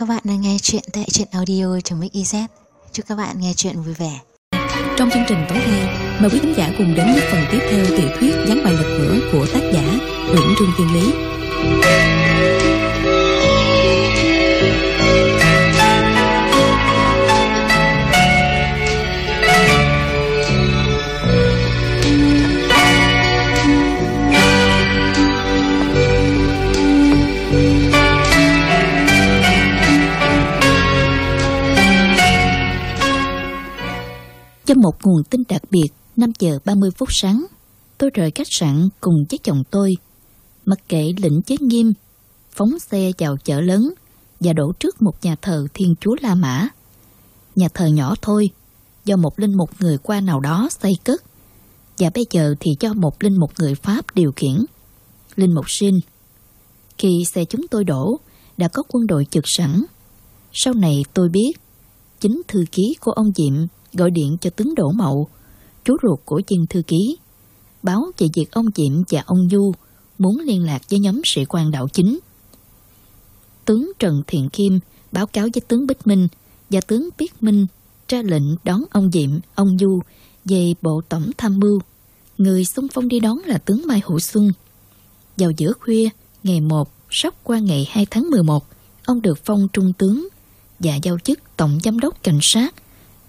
Các bạn đang nghe chuyện tại truyện audio trong Mix Chúc các bạn nghe chuyện vui vẻ. Trong chương trình tối nay, mời quý khán giả cùng đến với phần tiếp theo tiểu thuyết Gián bài lật ngửa của tác giả Nguyễn Trương Tiên Lý. Trong một nguồn tin đặc biệt, 5 giờ 30 phút sáng, tôi rời khách sạn cùng với chồng tôi. Mặc kệ lệnh chế nghiêm, phóng xe vào chợ lớn và đổ trước một nhà thờ Thiên Chúa La Mã. Nhà thờ nhỏ thôi, do một linh mục người qua nào đó xây cất, và bây giờ thì do một linh mục người Pháp điều khiển. Linh mục sinh. Khi xe chúng tôi đổ, đã có quân đội trực sẵn. Sau này tôi biết, chính thư ký của ông Diệm gọi điện cho tướng Đỗ Mậu, chú ruột của viên thư ký, báo về việc ông Diệm và ông Du muốn liên lạc với nhóm sĩ quan đạo chính. Tướng Trần Thiện Kim báo cáo với tướng Bích Minh và tướng Biết Minh ra lệnh đón ông Diệm, ông Du về Bộ Tổng Tham mưu. Người xung phong đi đón là tướng Mai Hữu Xuân. Vào giữa khuya, ngày 1, sắp qua ngày 2 tháng 11, ông được phong trung tướng và giao chức Tổng Giám đốc Cảnh sát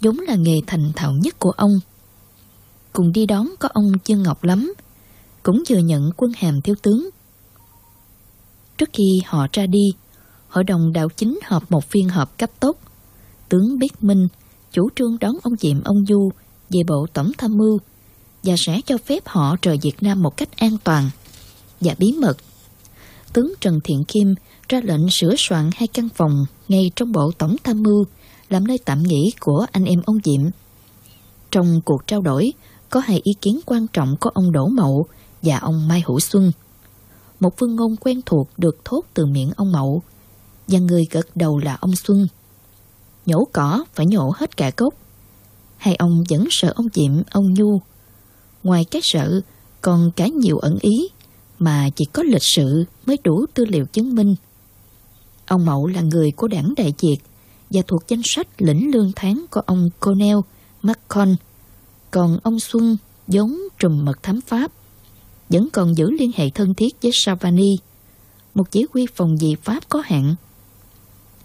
vốn là nghề thành thạo nhất của ông. Cùng đi đón có ông Dương Ngọc Lắm, cũng vừa nhận quân hàm thiếu tướng. Trước khi họ ra đi, hội đồng đạo chính họp một phiên họp cấp tốc. Tướng Biết Minh chủ trương đón ông Diệm ông Du về bộ tổng tham mưu và sẽ cho phép họ rời Việt Nam một cách an toàn và bí mật. Tướng Trần Thiện Kim ra lệnh sửa soạn hai căn phòng ngay trong bộ tổng tham mưu làm nơi tạm nghỉ của anh em ông Diệm. Trong cuộc trao đổi, có hai ý kiến quan trọng của ông Đỗ Mậu và ông Mai Hữu Xuân. Một phương ngôn quen thuộc được thốt từ miệng ông Mậu, và người gật đầu là ông Xuân. Nhổ cỏ phải nhổ hết cả gốc. Hai ông vẫn sợ ông Diệm, ông Nhu. Ngoài cái sợ, còn cả nhiều ẩn ý, mà chỉ có lịch sự mới đủ tư liệu chứng minh. Ông Mậu là người của đảng Đại Việt, và thuộc danh sách lĩnh lương tháng của ông Cornell McCon. Còn ông Xuân giống trùm mật thám Pháp, vẫn còn giữ liên hệ thân thiết với Savani, một chỉ huy phòng dị Pháp có hạn.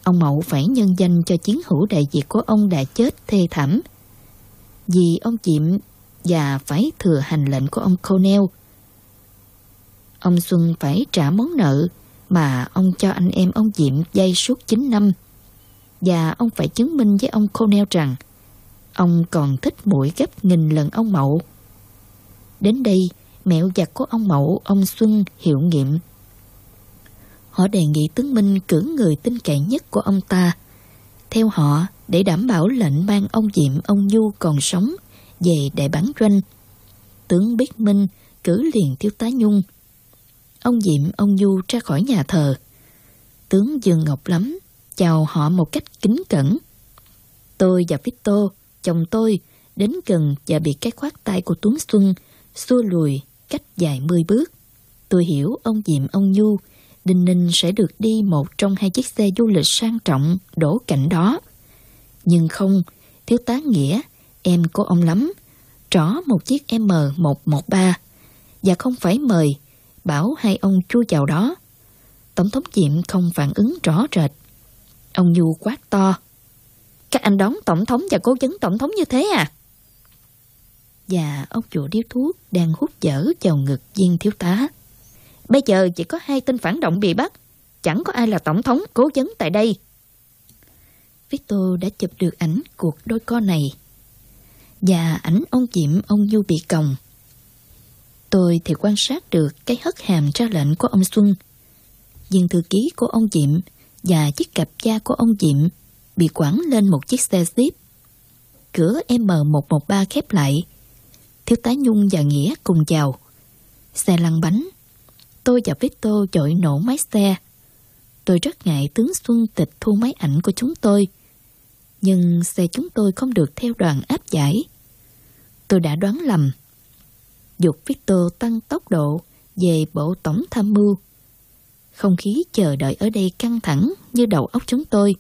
Ông Mậu phải nhân danh cho chiến hữu đại diệt của ông đã chết thê thảm vì ông Diệm và phải thừa hành lệnh của ông Cornell. Ông Xuân phải trả món nợ mà ông cho anh em ông Diệm dây suốt 9 năm và ông phải chứng minh với ông Cornell rằng ông còn thích mũi gấp nghìn lần ông Mậu. Đến đây, mẹo giặt của ông Mậu, ông Xuân hiệu nghiệm. Họ đề nghị tướng Minh cử người tin cậy nhất của ông ta. Theo họ, để đảm bảo lệnh ban ông Diệm, ông Du còn sống về đại bán doanh. Tướng Biết Minh cử liền thiếu tá Nhung. Ông Diệm, ông Du ra khỏi nhà thờ. Tướng Dương Ngọc Lắm chào họ một cách kính cẩn. Tôi và Victor, chồng tôi, đến gần và bị cái khoát tay của Tuấn Xuân xua lùi cách dài mươi bước. Tôi hiểu ông Diệm ông Nhu, Đinh Ninh sẽ được đi một trong hai chiếc xe du lịch sang trọng đổ cạnh đó. Nhưng không, thiếu tá Nghĩa, em của ông lắm, trỏ một chiếc M113 và không phải mời, bảo hai ông chui vào đó. Tổng thống Diệm không phản ứng rõ rệt Ông Nhu quát to. Các anh đón tổng thống và cố vấn tổng thống như thế à? Và ông chủ điếu thuốc đang hút dở vào ngực viên thiếu tá. Bây giờ chỉ có hai tên phản động bị bắt. Chẳng có ai là tổng thống, cố vấn tại đây. Victor đã chụp được ảnh cuộc đôi co này. Và ảnh ông Diệm, ông Du bị còng. Tôi thì quan sát được cái hất hàm ra lệnh của ông Xuân. Viên thư ký của ông Diệm và chiếc cặp da của ông Diệm bị quẳng lên một chiếc xe jeep. Cửa M113 khép lại. Thiếu tá Nhung và Nghĩa cùng chào. Xe lăn bánh. Tôi và Victor chọi nổ máy xe. Tôi rất ngại tướng Xuân tịch thu máy ảnh của chúng tôi. Nhưng xe chúng tôi không được theo đoàn áp giải. Tôi đã đoán lầm. Dục Victor tăng tốc độ về bộ tổng tham mưu không khí chờ đợi ở đây căng thẳng như đầu óc chúng tôi.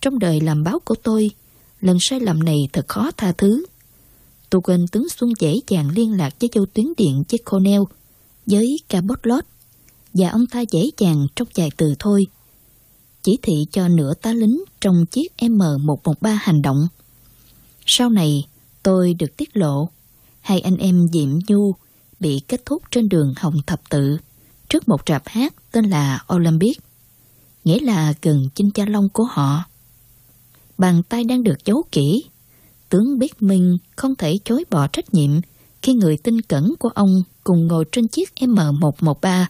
Trong đời làm báo của tôi, lần sai lầm này thật khó tha thứ. Tôi quên tướng Xuân dễ dàng liên lạc với châu tuyến điện với Cornell, với Cabotlot, và ông ta dễ dàng trong vài từ thôi. Chỉ thị cho nửa tá lính trong chiếc M113 hành động. Sau này, tôi được tiết lộ, hai anh em Diệm Nhu bị kết thúc trên đường Hồng Thập Tự trước một trạp hát tên là Olympic, nghĩa là gần chinh cha long của họ. Bàn tay đang được giấu kỹ. Tướng biết mình không thể chối bỏ trách nhiệm khi người tinh cẩn của ông cùng ngồi trên chiếc M113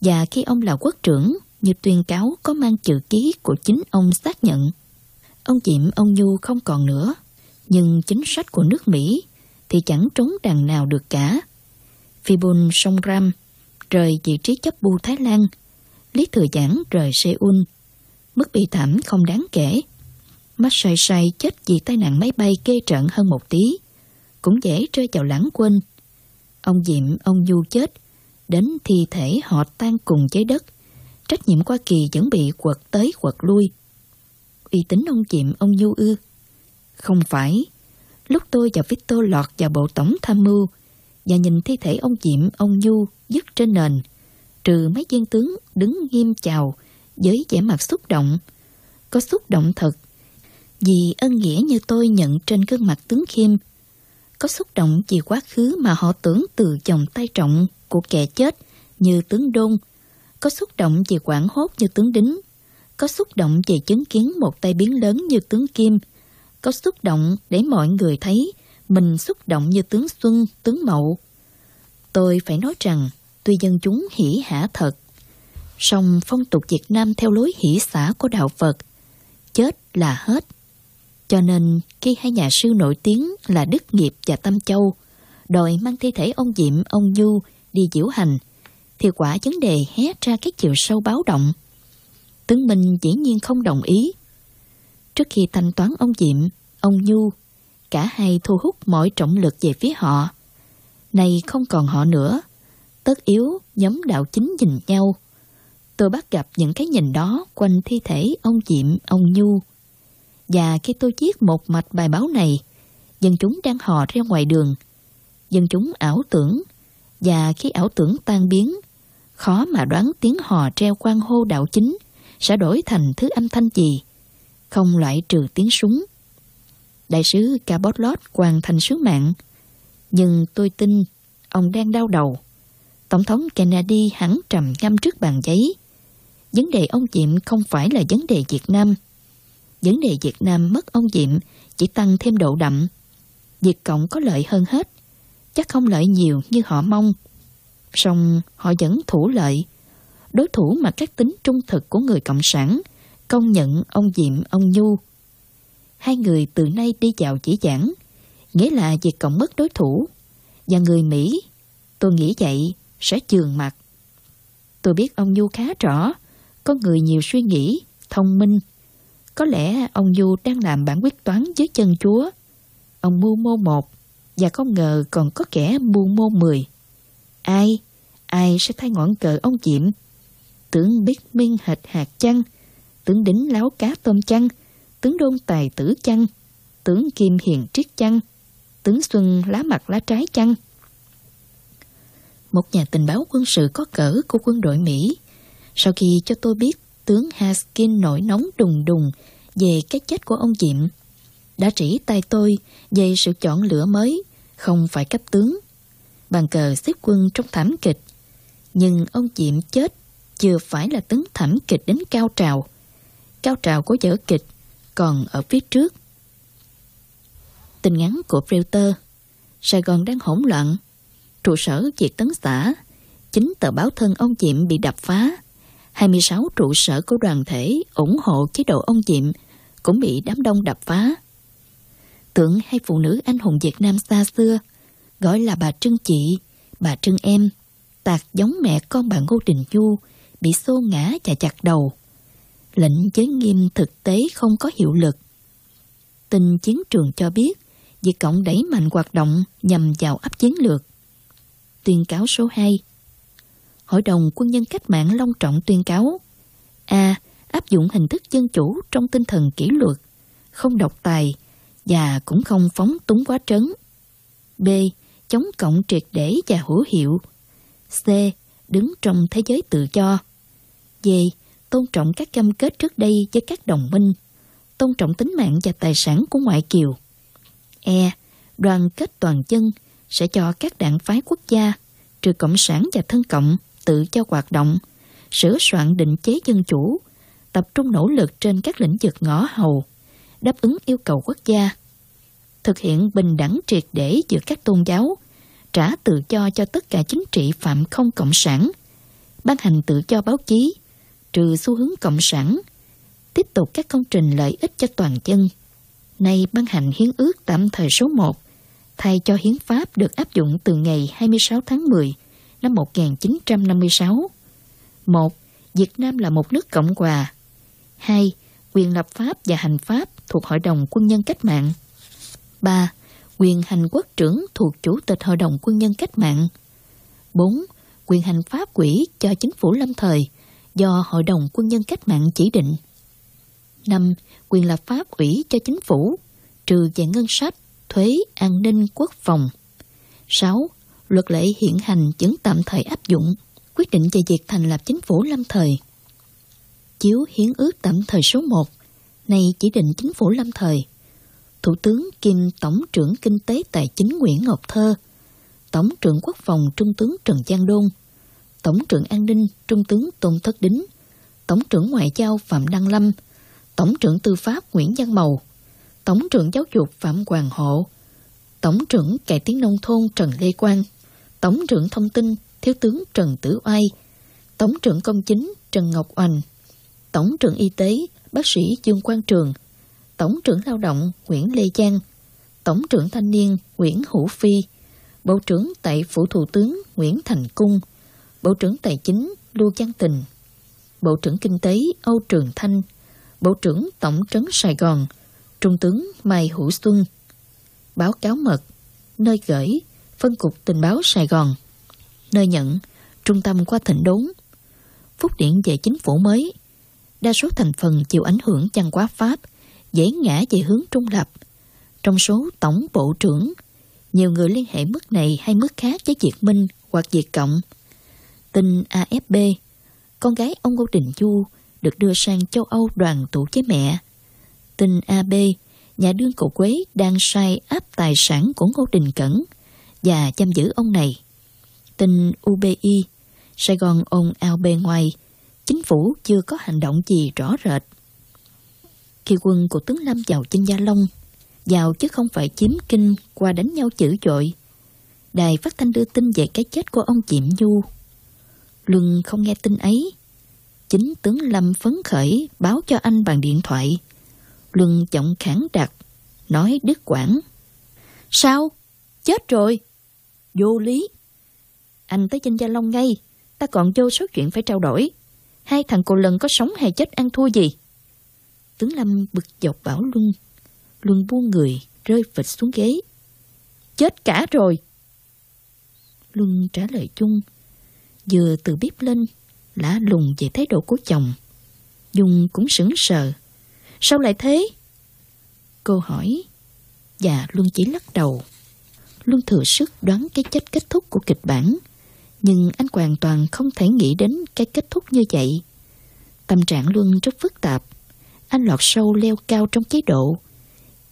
và khi ông là quốc trưởng như tuyên cáo có mang chữ ký của chính ông xác nhận. Ông Diệm ông Nhu không còn nữa, nhưng chính sách của nước Mỹ thì chẳng trốn đằng nào được cả. Fibon Sông rời vị trí chấp bu Thái Lan, Lý Thừa Giảng rời Seoul. Mức bị thảm không đáng kể. Mắt say say chết vì tai nạn máy bay kê trận hơn một tí, cũng dễ rơi vào lãng quên. Ông Diệm, ông Du chết, đến thi thể họ tan cùng với đất. Trách nhiệm Hoa kỳ vẫn bị quật tới quật lui. Uy tín ông Diệm, ông Du ư? Không phải. Lúc tôi và Victor lọt vào bộ tổng tham mưu và nhìn thi thể ông Diệm, ông Du dứt trên nền, trừ mấy viên tướng đứng nghiêm chào với vẻ mặt xúc động. Có xúc động thật, vì ân nghĩa như tôi nhận trên gương mặt tướng Khiêm. Có xúc động vì quá khứ mà họ tưởng từ dòng tay trọng của kẻ chết như tướng Đôn. Có xúc động vì quảng hốt như tướng Đính. Có xúc động về chứng kiến một tay biến lớn như tướng Kim. Có xúc động để mọi người thấy mình xúc động như tướng Xuân, tướng Mậu. Tôi phải nói rằng tuy dân chúng hỉ hả thật, song phong tục Việt Nam theo lối hỷ xã của Đạo Phật, chết là hết. Cho nên khi hai nhà sư nổi tiếng là Đức Nghiệp và Tâm Châu đòi mang thi thể ông Diệm, ông Du đi diễu hành, thì quả vấn đề hé ra cái chiều sâu báo động. Tướng Minh dĩ nhiên không đồng ý. Trước khi thanh toán ông Diệm, ông Du, cả hai thu hút mọi trọng lực về phía họ. Này không còn họ nữa, tất yếu nhóm đạo chính nhìn nhau. Tôi bắt gặp những cái nhìn đó quanh thi thể ông Diệm, ông Nhu. Và khi tôi viết một mạch bài báo này, dân chúng đang hò ra ngoài đường. Dân chúng ảo tưởng, và khi ảo tưởng tan biến, khó mà đoán tiếng hò treo quan hô đạo chính sẽ đổi thành thứ âm thanh gì, không loại trừ tiếng súng. Đại sứ Cabotlot hoàn thành sứ mạng, nhưng tôi tin ông đang đau đầu. Tổng thống Kennedy hẳn trầm ngâm trước bàn giấy. Vấn đề ông Diệm không phải là vấn đề Việt Nam. Vấn đề Việt Nam mất ông Diệm chỉ tăng thêm độ đậm. Việt Cộng có lợi hơn hết. Chắc không lợi nhiều như họ mong. Song họ vẫn thủ lợi. Đối thủ mà các tính trung thực của người Cộng sản công nhận ông Diệm, ông Nhu. Hai người từ nay đi vào chỉ giảng, nghĩa là Việt Cộng mất đối thủ. Và người Mỹ, tôi nghĩ vậy, sẽ trường mặt. Tôi biết ông Nhu khá rõ, có người nhiều suy nghĩ, thông minh. Có lẽ ông Du đang làm bản quyết toán dưới chân chúa. Ông mưu mô một, và không ngờ còn có kẻ mưu mô mười. Ai? Ai sẽ thay ngọn cờ ông Diệm? tưởng biết minh hệt hạt chăng? tưởng đính láo cá tôm chăng? Tướng đôn tài tử chăng? Tướng kim hiền triết chăng? Tướng xuân lá mặt lá trái chăng? Một nhà tình báo quân sự có cỡ của quân đội Mỹ sau khi cho tôi biết tướng Haskin nổi nóng đùng đùng về cái chết của ông Diệm, đã chỉ tay tôi về sự chọn lựa mới, không phải cấp tướng. Bàn cờ xếp quân trong thảm kịch. Nhưng ông Diệm chết chưa phải là tướng thảm kịch đến cao trào. Cao trào của vở kịch còn ở phía trước. Tin ngắn của Reuters Sài Gòn đang hỗn loạn. Trụ sở Việt Tấn xã, chính tờ báo thân ông Diệm bị đập phá 26 trụ sở của đoàn thể ủng hộ chế độ ông Diệm cũng bị đám đông đập phá. Tưởng hai phụ nữ anh hùng Việt Nam xa xưa, gọi là bà Trưng Chị, bà Trưng Em, tạc giống mẹ con bà Ngô Đình Du, bị xô ngã và chặt đầu. Lệnh giới nghiêm thực tế không có hiệu lực. Tin chiến trường cho biết, Việt Cộng đẩy mạnh hoạt động nhằm vào áp chiến lược. Tuyên cáo số 2 Hội đồng quân nhân cách mạng long trọng tuyên cáo A. Áp dụng hình thức dân chủ trong tinh thần kỷ luật, không độc tài và cũng không phóng túng quá trấn. B. Chống cộng triệt để và hữu hiệu. C. Đứng trong thế giới tự do. D. Tôn trọng các cam kết trước đây với các đồng minh. Tôn trọng tính mạng và tài sản của ngoại kiều. E. Đoàn kết toàn dân sẽ cho các đảng phái quốc gia, trừ Cộng sản và thân cộng, tự cho hoạt động, sửa soạn định chế dân chủ, tập trung nỗ lực trên các lĩnh vực ngõ hầu, đáp ứng yêu cầu quốc gia, thực hiện bình đẳng triệt để giữa các tôn giáo, trả tự do cho tất cả chính trị phạm không cộng sản, ban hành tự do báo chí, trừ xu hướng cộng sản, tiếp tục các công trình lợi ích cho toàn dân. Nay ban hành hiến ước tạm thời số 1, thay cho hiến pháp được áp dụng từ ngày 26 tháng 10 năm 1956. 1. Việt Nam là một nước cộng hòa. 2. Quyền lập pháp và hành pháp thuộc Hội đồng Quân nhân Cách mạng. 3. Quyền hành quốc trưởng thuộc Chủ tịch Hội đồng Quân nhân Cách mạng. 4. Quyền hành pháp quỹ cho chính phủ lâm thời do Hội đồng Quân nhân Cách mạng chỉ định. 5. Quyền lập pháp ủy cho chính phủ, trừ về ngân sách, thuế, an ninh, quốc phòng. 6. Luật lệ hiện hành vẫn tạm thời áp dụng, quyết định về việc thành lập chính phủ lâm thời. Chiếu hiến ước tạm thời số 1, này chỉ định chính phủ lâm thời. Thủ tướng kiêm Tổng trưởng Kinh tế Tài chính Nguyễn Ngọc Thơ, Tổng trưởng Quốc phòng Trung tướng Trần Giang Đôn, Tổng trưởng An ninh Trung tướng Tôn Thất Đính, Tổng trưởng Ngoại giao Phạm Đăng Lâm, Tổng trưởng Tư pháp Nguyễn Văn Mầu, Tổng trưởng Giáo dục Phạm Hoàng Hộ, Tổng trưởng Cải tiến Nông thôn Trần Lê Quang, Tổng trưởng Thông tin Thiếu tướng Trần Tử Oai, Tổng trưởng Công chính Trần Ngọc Oanh, Tổng trưởng Y tế bác sĩ Dương Quang Trường, Tổng trưởng Lao động Nguyễn Lê Giang, Tổng trưởng Thanh niên Nguyễn Hữu Phi, Bộ trưởng tại Phủ Thủ tướng Nguyễn Thành Cung, Bộ trưởng Tài chính Lưu Giang Tình, Bộ trưởng Kinh tế Âu Trường Thanh, Bộ trưởng Tổng trấn Sài Gòn, Trung tướng Mai Hữu Xuân. Báo cáo mật, nơi gửi, phân cục tình báo Sài Gòn, nơi nhận, trung tâm qua thịnh đốn. Phúc điện về chính phủ mới, đa số thành phần chịu ảnh hưởng chăn quá Pháp, dễ ngã về hướng trung lập. Trong số tổng bộ trưởng, nhiều người liên hệ mức này hay mức khác với Việt Minh hoặc Việt Cộng. Tin AFB, con gái ông Ngô Đình Du được đưa sang châu Âu đoàn tụ với mẹ. Tin AB, nhà đương cậu Quế đang sai áp tài sản của Ngô Đình Cẩn và chăm giữ ông này. Tin UBI, Sài Gòn ồn ao bề ngoài, chính phủ chưa có hành động gì rõ rệt. Khi quân của tướng Lâm vào trên Gia Long, vào chứ không phải chiếm kinh qua đánh nhau chữ dội. Đài phát thanh đưa tin về cái chết của ông Diệm Du. Luân không nghe tin ấy. Chính tướng Lâm phấn khởi báo cho anh bằng điện thoại. Luân giọng khẳng đặc, nói đứt quãng. Sao? Chết rồi. Vô lý. Anh tới trên Gia Long ngay, ta còn vô số chuyện phải trao đổi. Hai thằng cô lần có sống hay chết ăn thua gì? Tướng Lâm bực dọc bảo Luân. Luân buông người, rơi phịch xuống ghế. Chết cả rồi. Luân trả lời chung. Vừa từ bếp lên, lã lùng về thái độ của chồng. Dung cũng sững sờ. Sao lại thế? Cô hỏi. Và Luân chỉ lắc đầu. Luân thừa sức đoán cái chết kết thúc của kịch bản. Nhưng anh hoàn toàn không thể nghĩ đến cái kết thúc như vậy. Tâm trạng Luân rất phức tạp. Anh lọt sâu leo cao trong chế độ.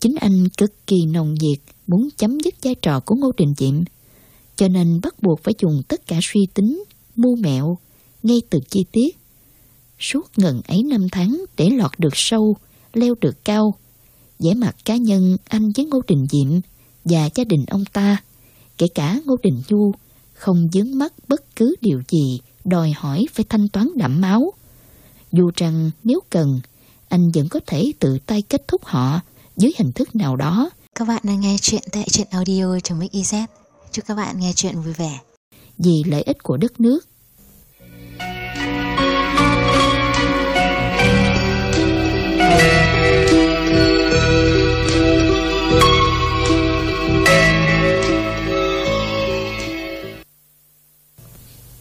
Chính anh cực kỳ nồng nhiệt muốn chấm dứt vai trò của Ngô Đình Diệm. Cho nên bắt buộc phải dùng tất cả suy tính, mưu mẹo, ngay từ chi tiết. Suốt ngần ấy năm tháng để lọt được sâu, leo được cao. vẻ mặt cá nhân anh với Ngô Đình Diệm và gia đình ông ta, kể cả Ngô Đình Du, không dướng mắt bất cứ điều gì đòi hỏi phải thanh toán đẫm máu. Dù rằng nếu cần, anh vẫn có thể tự tay kết thúc họ dưới hình thức nào đó. Các bạn đang nghe chuyện tại truyện audio.mix.iz. Chúc các bạn nghe chuyện vui vẻ. Vì lợi ích của đất nước,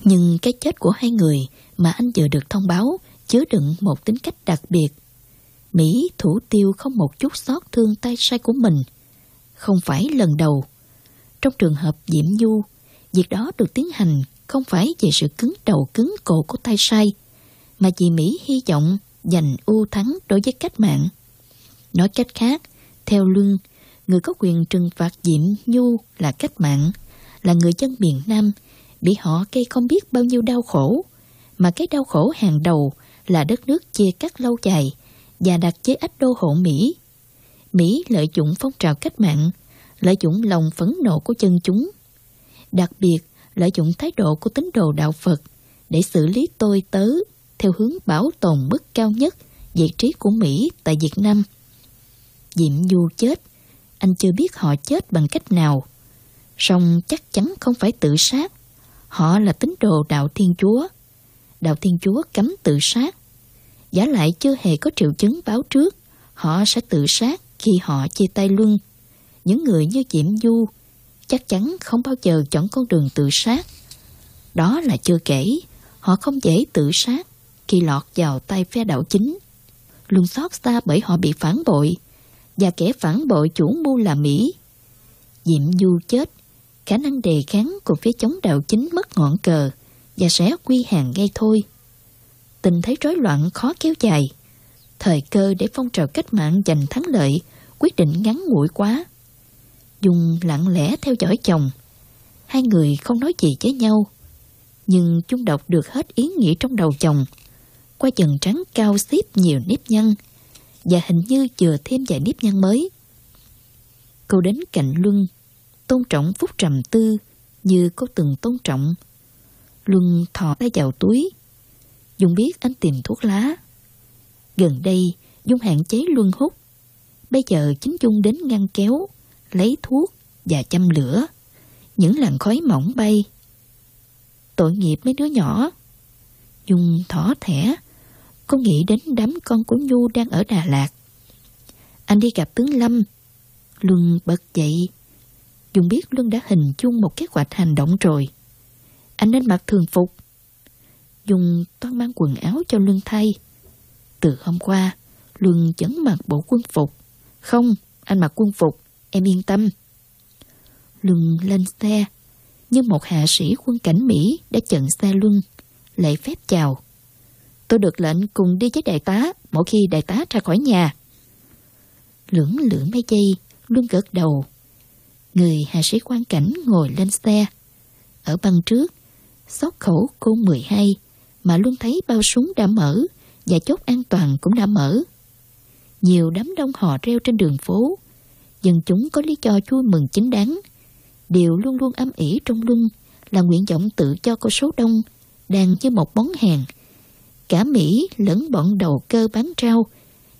Nhưng cái chết của hai người mà anh vừa được thông báo chứa đựng một tính cách đặc biệt. Mỹ thủ tiêu không một chút xót thương tay sai của mình. Không phải lần đầu. Trong trường hợp Diễm Du, việc đó được tiến hành không phải về sự cứng đầu cứng cổ của tay sai, mà vì Mỹ hy vọng giành ưu thắng đối với cách mạng. Nói cách khác, theo Luân, người có quyền trừng phạt Diệm Nhu là cách mạng, là người dân miền Nam, bị họ gây không biết bao nhiêu đau khổ, mà cái đau khổ hàng đầu là đất nước chia cắt lâu dài và đặt chế ách đô hộ Mỹ. Mỹ lợi dụng phong trào cách mạng, lợi dụng lòng phẫn nộ của dân chúng. Đặc biệt, lợi dụng thái độ của tín đồ đạo Phật để xử lý tôi tớ theo hướng bảo tồn mức cao nhất vị trí của Mỹ tại Việt Nam. Diệm Du chết, anh chưa biết họ chết bằng cách nào. Song chắc chắn không phải tự sát. Họ là tín đồ đạo Thiên Chúa. Đạo Thiên Chúa cấm tự sát. Giả lại chưa hề có triệu chứng báo trước, họ sẽ tự sát khi họ chia tay luân. Những người như Diệm Du chắc chắn không bao giờ chọn con đường tự sát. Đó là chưa kể, họ không dễ tự sát khi lọt vào tay phe đảo chính. Luôn xót xa bởi họ bị phản bội, và kẻ phản bội chủ mưu là Mỹ. Diệm Du chết, khả năng đề kháng của phía chống đạo chính mất ngọn cờ và sẽ quy hàng ngay thôi. Tình thấy rối loạn khó kéo dài. Thời cơ để phong trào cách mạng giành thắng lợi quyết định ngắn ngủi quá. Dung lặng lẽ theo dõi chồng. Hai người không nói gì với nhau. Nhưng chung đọc được hết ý nghĩ trong đầu chồng. Qua dần trắng cao xếp nhiều nếp nhăn và hình như vừa thêm vài nếp nhăn mới. Cô đến cạnh Luân, tôn trọng phúc trầm tư như cô từng tôn trọng. Luân thò tay vào túi. Dung biết anh tìm thuốc lá. Gần đây, Dung hạn chế Luân hút. Bây giờ chính Dung đến ngăn kéo, lấy thuốc và châm lửa. Những làn khói mỏng bay. Tội nghiệp mấy đứa nhỏ. Dung thỏ thẻ, Cô nghĩ đến đám con của Nhu đang ở Đà Lạt. Anh đi gặp tướng Lâm. Luân bật dậy. Dung biết Luân đã hình chung một kế hoạch hành động rồi. Anh nên mặc thường phục. Dung toan mang quần áo cho Luân thay. Từ hôm qua, Luân vẫn mặc bộ quân phục. Không, anh mặc quân phục, em yên tâm. Luân lên xe, như một hạ sĩ quân cảnh Mỹ đã chặn xe Luân, lễ phép chào. Tôi được lệnh cùng đi với đại tá mỗi khi đại tá ra khỏi nhà. Lưỡng lưỡng mấy giây, luôn gật đầu. Người hạ sĩ quan cảnh ngồi lên xe. Ở băng trước, xót khẩu cô 12 mà luôn thấy bao súng đã mở và chốt an toàn cũng đã mở. Nhiều đám đông họ reo trên đường phố. Dân chúng có lý do vui mừng chính đáng. Điều luôn luôn âm ỉ trong lưng là nguyện vọng tự cho của số đông đang như một món hàng cả Mỹ lẫn bọn đầu cơ bán trao.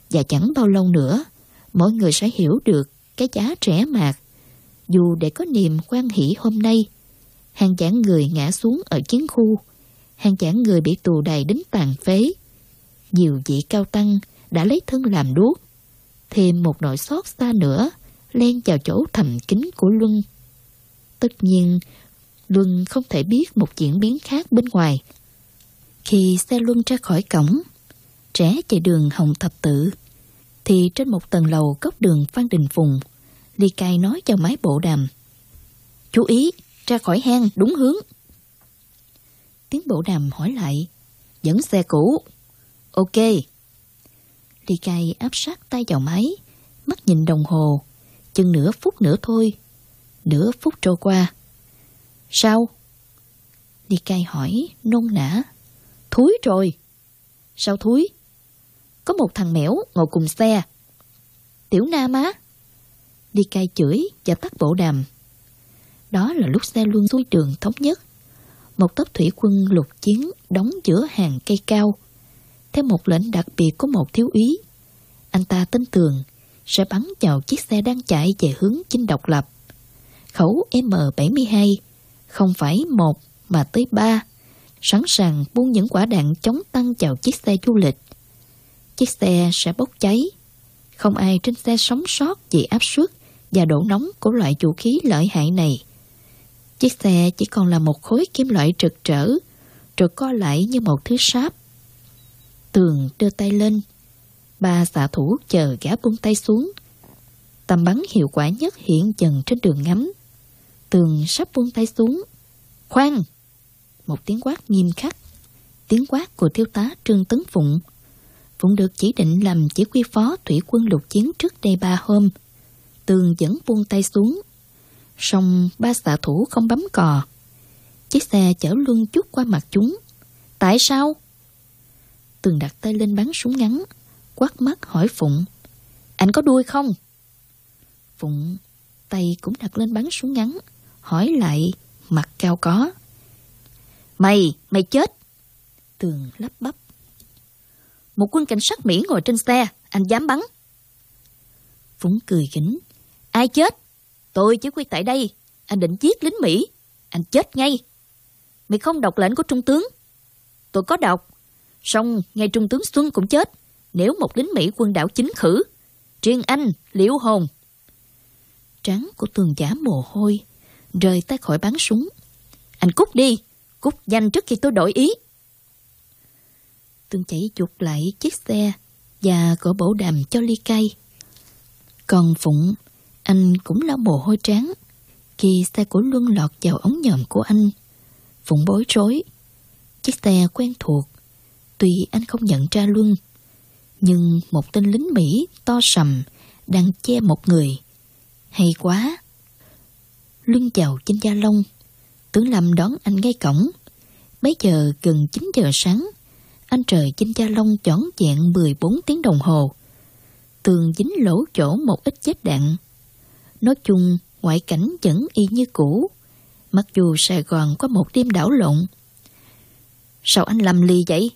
Và chẳng bao lâu nữa, mọi người sẽ hiểu được cái giá rẻ mạt Dù để có niềm quan hỷ hôm nay, hàng vạn người ngã xuống ở chiến khu, hàng vạn người bị tù đầy đến tàn phế. Nhiều vị cao tăng đã lấy thân làm đuốc. Thêm một nỗi xót xa nữa len vào chỗ thầm kín của Luân. Tất nhiên, Luân không thể biết một diễn biến khác bên ngoài. Khi xe luân ra khỏi cổng, trẻ chạy đường Hồng Thập Tự, thì trên một tầng lầu góc đường Phan Đình Phùng, Ly Cai nói cho máy bộ đàm. Chú ý, ra khỏi hang đúng hướng. Tiếng bộ đàm hỏi lại, dẫn xe cũ. Ok. Ly Cai áp sát tay vào máy, mắt nhìn đồng hồ, chừng nửa phút nữa thôi. Nửa phút trôi qua. Sao? Ly Cai hỏi, nôn nã. Thúi rồi. Sao thúi? Có một thằng mẻo ngồi cùng xe. Tiểu Nam á. Đi cai chửi và tắt bộ đàm. Đó là lúc xe luôn xuôi đường thống nhất. Một tốc thủy quân lục chiến đóng giữa hàng cây cao. Theo một lệnh đặc biệt của một thiếu úy. Anh ta tin tưởng sẽ bắn vào chiếc xe đang chạy về hướng chinh độc lập. Khẩu M72 không phải một mà tới ba sẵn sàng buông những quả đạn chống tăng vào chiếc xe du lịch. Chiếc xe sẽ bốc cháy. Không ai trên xe sống sót vì áp suất và độ nóng của loại vũ khí lợi hại này. Chiếc xe chỉ còn là một khối kim loại trực trở, rồi co lại như một thứ sáp. Tường đưa tay lên, ba xạ thủ chờ gã buông tay xuống. Tầm bắn hiệu quả nhất hiện dần trên đường ngắm. Tường sắp buông tay xuống. Khoan! Một tiếng quát nghiêm khắc. Tiếng quát của thiếu tá Trương Tấn Phụng. Phụng được chỉ định làm chỉ huy phó thủy quân lục chiến trước đây ba hôm. Tường vẫn buông tay xuống. Xong ba xạ thủ không bấm cò. Chiếc xe chở luân chút qua mặt chúng. Tại sao? Tường đặt tay lên bắn súng ngắn, quát mắt hỏi Phụng. Anh có đuôi không? Phụng tay cũng đặt lên bắn súng ngắn, hỏi lại, mặt cao có. Mày, mày chết! Tường lắp bắp. Một quân cảnh sát Mỹ ngồi trên xe, anh dám bắn. Phụng cười khỉnh. Ai chết? Tôi chỉ quy tại đây. Anh định giết lính Mỹ. Anh chết ngay. Mày không đọc lệnh của Trung tướng. Tôi có đọc. Xong, ngay Trung tướng Xuân cũng chết. Nếu một lính Mỹ quân đảo chính khử. Riêng anh, liễu hồn. Trắng của tường giả mồ hôi. Rời tay khỏi bắn súng. Anh cút đi. Cút nhanh trước khi tôi đổi ý. Tường chạy chuột lại chiếc xe và cổ bổ đàm cho ly cây. Còn Phụng, anh cũng lau mồ hôi trắng. Khi xe của Luân lọt vào ống nhòm của anh, Phụng bối rối. Chiếc xe quen thuộc, tuy anh không nhận ra Luân. Nhưng một tên lính Mỹ to sầm đang che một người. Hay quá! lưng chào trên da lông. Tướng Lâm đón anh ngay cổng. Bây giờ gần 9 giờ sáng, anh trời trên da lông chọn chẹn 14 tiếng đồng hồ. Tường dính lỗ chỗ một ít chết đạn. Nói chung, ngoại cảnh vẫn y như cũ. Mặc dù Sài Gòn có một đêm đảo lộn. Sao anh lầm lì vậy?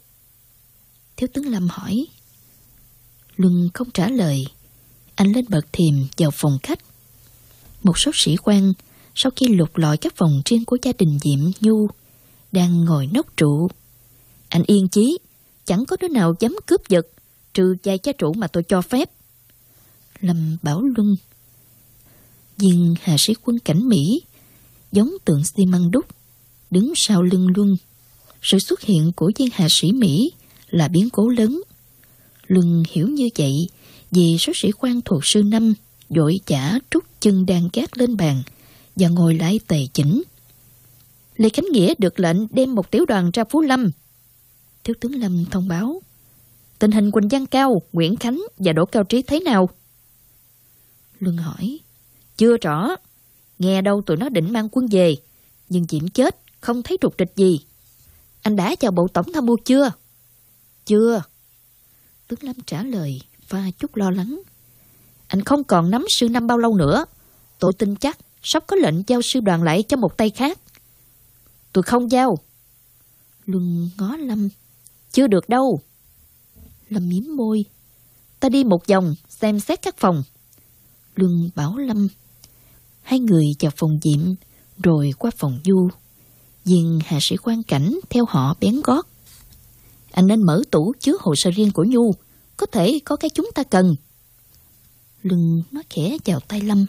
Thiếu tướng Lâm hỏi. Luân không trả lời. Anh lên bậc thềm vào phòng khách. Một số sĩ quan sau khi lục lọi các phòng riêng của gia đình Diệm Nhu đang ngồi nốc trụ. Anh yên chí, chẳng có đứa nào dám cướp giật, trừ vài cha trụ mà tôi cho phép. Lâm Bảo Luân Viên hạ sĩ quân cảnh Mỹ giống tượng xi măng đúc, đứng sau lưng Luân. Sự xuất hiện của viên hạ sĩ Mỹ là biến cố lớn. Luân hiểu như vậy vì số sĩ quan thuộc sư năm dội chả trút chân đang gác lên bàn và ngồi lại tề chỉnh. Lê Khánh Nghĩa được lệnh đem một tiểu đoàn ra Phú Lâm. Thiếu tướng Lâm thông báo tình hình Quỳnh Văn Cao, Nguyễn Khánh và Đỗ Cao Trí thế nào? Luân hỏi chưa rõ. Nghe đâu tụi nó định mang quân về. Nhưng Diễm chết, không thấy trục trịch gì. Anh đã chào bộ tổng tham mưu chưa? Chưa. Tướng Lâm trả lời, pha chút lo lắng. Anh không còn nắm sư năm bao lâu nữa. Tôi tin chắc sắp có lệnh giao sư đoàn lại cho một tay khác. Tôi không giao. Luân ngó Lâm. Chưa được đâu. Lâm miếm môi. Ta đi một vòng, xem xét các phòng. Luân bảo Lâm. Hai người vào phòng diệm, rồi qua phòng du. Viên hạ sĩ quan cảnh theo họ bén gót. Anh nên mở tủ chứa hồ sơ riêng của Nhu. Có thể có cái chúng ta cần. Lưng nó khẽ vào tay Lâm.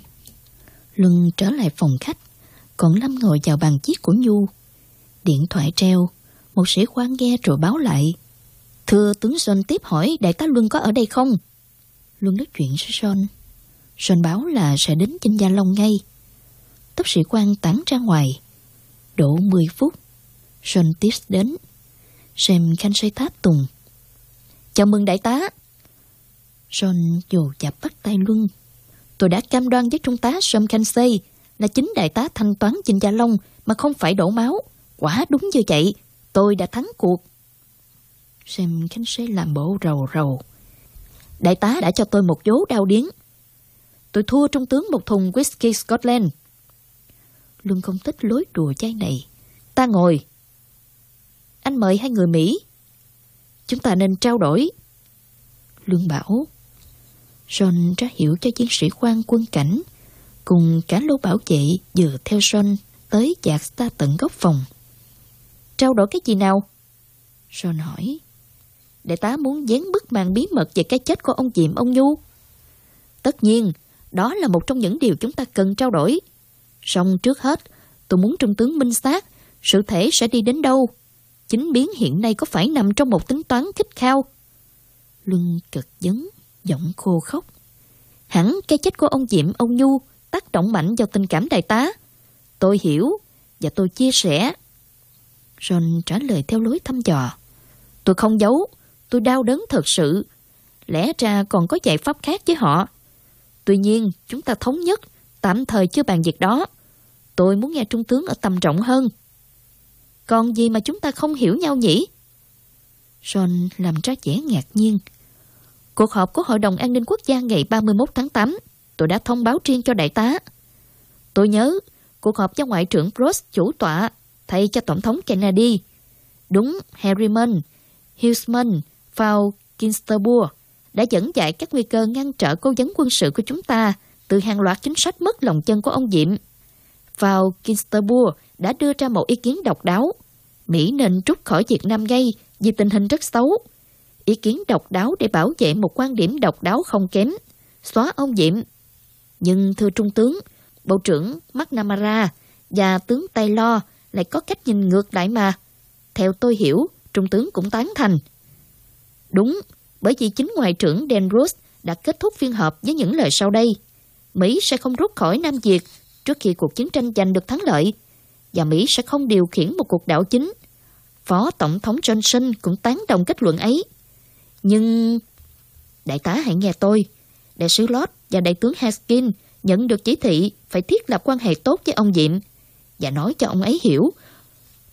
Lưng trở lại phòng khách. Còn Lâm ngồi vào bàn chiếc của Nhu. Điện thoại treo. Một sĩ quan nghe rồi báo lại. Thưa tướng Sơn tiếp hỏi đại tá Luân có ở đây không? Luân nói chuyện với Sơn. Sơn báo là sẽ đến trên Gia Long ngay. Tốc sĩ quan tản ra ngoài. Độ 10 phút, Sơn tiếp đến. Xem khanh xây tháp tùng. Chào mừng đại tá. Sơn dồ dập bắt tay Luân. Tôi đã cam đoan với trung tá Sâm Khanh Xây là chính đại tá thanh toán trên Gia Long mà không phải đổ máu. Quả đúng như vậy, tôi đã thắng cuộc. Xem Khanh Xây làm bộ rầu rầu. Đại tá đã cho tôi một dấu đau điếng Tôi thua trung tướng một thùng whisky Scotland. Luân không thích lối đùa chai này. Ta ngồi. Anh mời hai người Mỹ. Chúng ta nên trao đổi. Luân bảo. John ra hiểu cho chiến sĩ quan quân cảnh cùng cả lô bảo vệ vừa theo John tới chạc ta tận góc phòng. Trao đổi cái gì nào? John hỏi. Đại tá muốn dán bức màn bí mật về cái chết của ông Diệm ông Nhu. Tất nhiên, đó là một trong những điều chúng ta cần trao đổi. Song trước hết, tôi muốn Trung tướng minh xác sự thể sẽ đi đến đâu chính biến hiện nay có phải nằm trong một tính toán khích khao? Luân cực vấn, giọng khô khóc. Hẳn cái chết của ông Diệm, ông Nhu tác động mạnh vào tình cảm đại tá. Tôi hiểu và tôi chia sẻ. John trả lời theo lối thăm dò. Tôi không giấu, tôi đau đớn thật sự. Lẽ ra còn có giải pháp khác với họ. Tuy nhiên, chúng ta thống nhất, tạm thời chưa bàn việc đó. Tôi muốn nghe trung tướng ở tầm rộng hơn. Còn gì mà chúng ta không hiểu nhau nhỉ? John làm ra vẻ ngạc nhiên. Cuộc họp của Hội đồng An ninh Quốc gia ngày 31 tháng 8, tôi đã thông báo riêng cho đại tá. Tôi nhớ, cuộc họp do Ngoại trưởng Ross chủ tọa thay cho Tổng thống Kennedy. Đúng, Harriman, Hillsman, Paul Kinsterbur đã dẫn dạy các nguy cơ ngăn trở cố vấn quân sự của chúng ta từ hàng loạt chính sách mất lòng chân của ông Diệm. Vào Kinsterbur đã đưa ra một ý kiến độc đáo. Mỹ nên rút khỏi Việt Nam ngay vì tình hình rất xấu. Ý kiến độc đáo để bảo vệ một quan điểm độc đáo không kém, xóa ông Diệm. Nhưng thưa Trung tướng, Bộ trưởng McNamara và tướng Taylor lại có cách nhìn ngược lại mà. Theo tôi hiểu, Trung tướng cũng tán thành. Đúng, bởi vì chính Ngoại trưởng Dan Rose đã kết thúc phiên họp với những lời sau đây. Mỹ sẽ không rút khỏi Nam Việt trước khi cuộc chiến tranh giành được thắng lợi, và Mỹ sẽ không điều khiển một cuộc đảo chính. Phó Tổng thống Johnson cũng tán đồng kết luận ấy. Nhưng... Đại tá hãy nghe tôi. Đại sứ Lord và đại tướng Haskin nhận được chỉ thị phải thiết lập quan hệ tốt với ông Diệm và nói cho ông ấy hiểu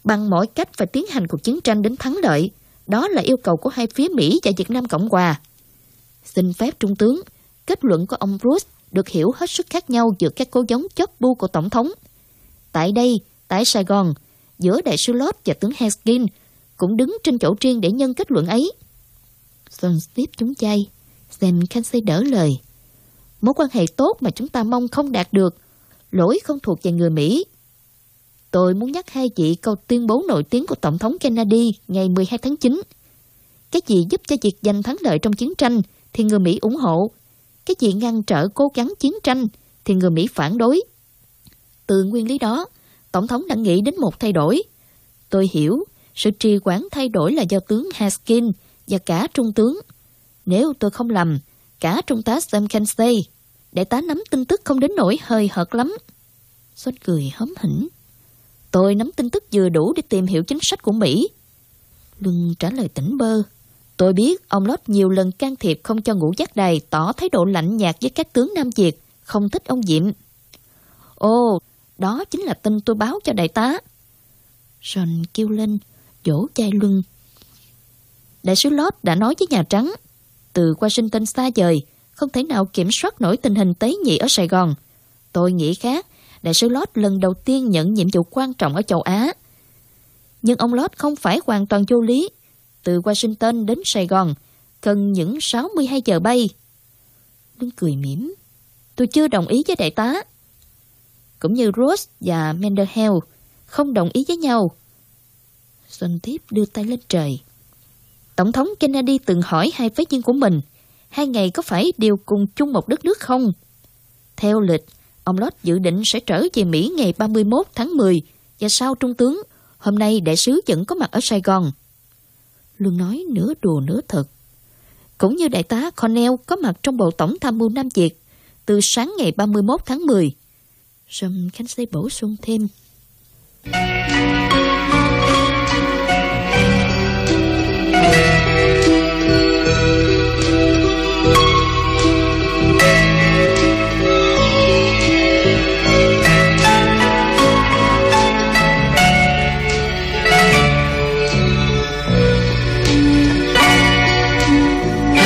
bằng mọi cách phải tiến hành cuộc chiến tranh đến thắng lợi. Đó là yêu cầu của hai phía Mỹ và Việt Nam Cộng Hòa. Xin phép Trung tướng, kết luận của ông Bruce được hiểu hết sức khác nhau giữa các cố vấn chất bu của Tổng thống. Tại đây, tại Sài Gòn, giữa đại sứ Lott và tướng Heskin cũng đứng trên chỗ riêng để nhân kết luận ấy. John Steve chúng chay, Sam Cansey đỡ lời. Mối quan hệ tốt mà chúng ta mong không đạt được, lỗi không thuộc về người Mỹ. Tôi muốn nhắc hai chị câu tuyên bố nổi tiếng của Tổng thống Kennedy ngày 12 tháng 9. Cái gì giúp cho việc giành thắng lợi trong chiến tranh thì người Mỹ ủng hộ. Cái gì ngăn trở cố gắng chiến tranh thì người Mỹ phản đối. Từ nguyên lý đó, Tổng thống đã nghĩ đến một thay đổi. Tôi hiểu, sự trì quản thay đổi là do tướng Haskin và cả trung tướng. Nếu tôi không lầm, cả trung tá Sam Kensey, đại tá nắm tin tức không đến nỗi hơi hợt lắm. Xuân cười hóm hỉnh. Tôi nắm tin tức vừa đủ để tìm hiểu chính sách của Mỹ. Luân trả lời tỉnh bơ. Tôi biết ông Lót nhiều lần can thiệp không cho ngũ giác đài tỏ thái độ lạnh nhạt với các tướng Nam Việt, không thích ông Diệm. Ồ, đó chính là tin tôi báo cho đại tá. Ron kêu lên, vỗ chai Luân. Đại sứ Lót đã nói với Nhà Trắng, từ Washington xa dời, không thể nào kiểm soát nổi tình hình tế nhị ở Sài Gòn. Tôi nghĩ khác, đại sứ Lót lần đầu tiên nhận nhiệm vụ quan trọng ở châu Á. Nhưng ông Lót không phải hoàn toàn vô lý. Từ Washington đến Sài Gòn, cần những 62 giờ bay. đứng cười mỉm. Tôi chưa đồng ý với đại tá. Cũng như rose và Menderhell không đồng ý với nhau. Xuân tiếp đưa tay lên trời. Tổng thống Kennedy từng hỏi hai phái viên của mình, hai ngày có phải đều cùng chung một đất nước không? Theo lịch, Ông lott dự định sẽ trở về Mỹ ngày 31 tháng 10 và sau Trung tướng, hôm nay đại sứ vẫn có mặt ở Sài Gòn. Lương nói nửa đùa nửa thật. Cũng như đại tá Cornell có mặt trong bộ tổng tham mưu Nam Việt từ sáng ngày 31 tháng 10. Sâm Khánh Xây bổ sung thêm.